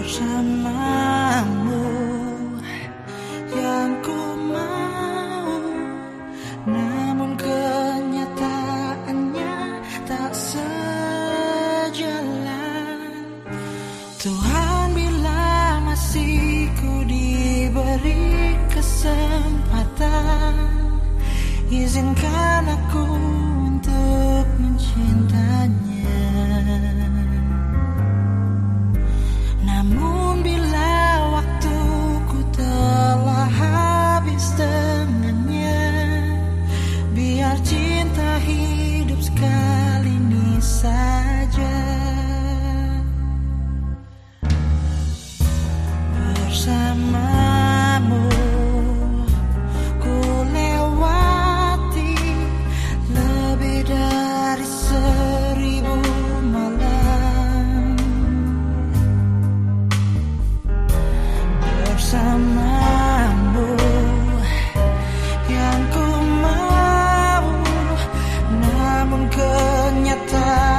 bersamamu. Yang ku mau. Namun kenyataannya tak sejalan. Tuhan bila masih ku diberi kesempatan izinkan aku untuk mencintanya yang ku mau, namun kenyataan.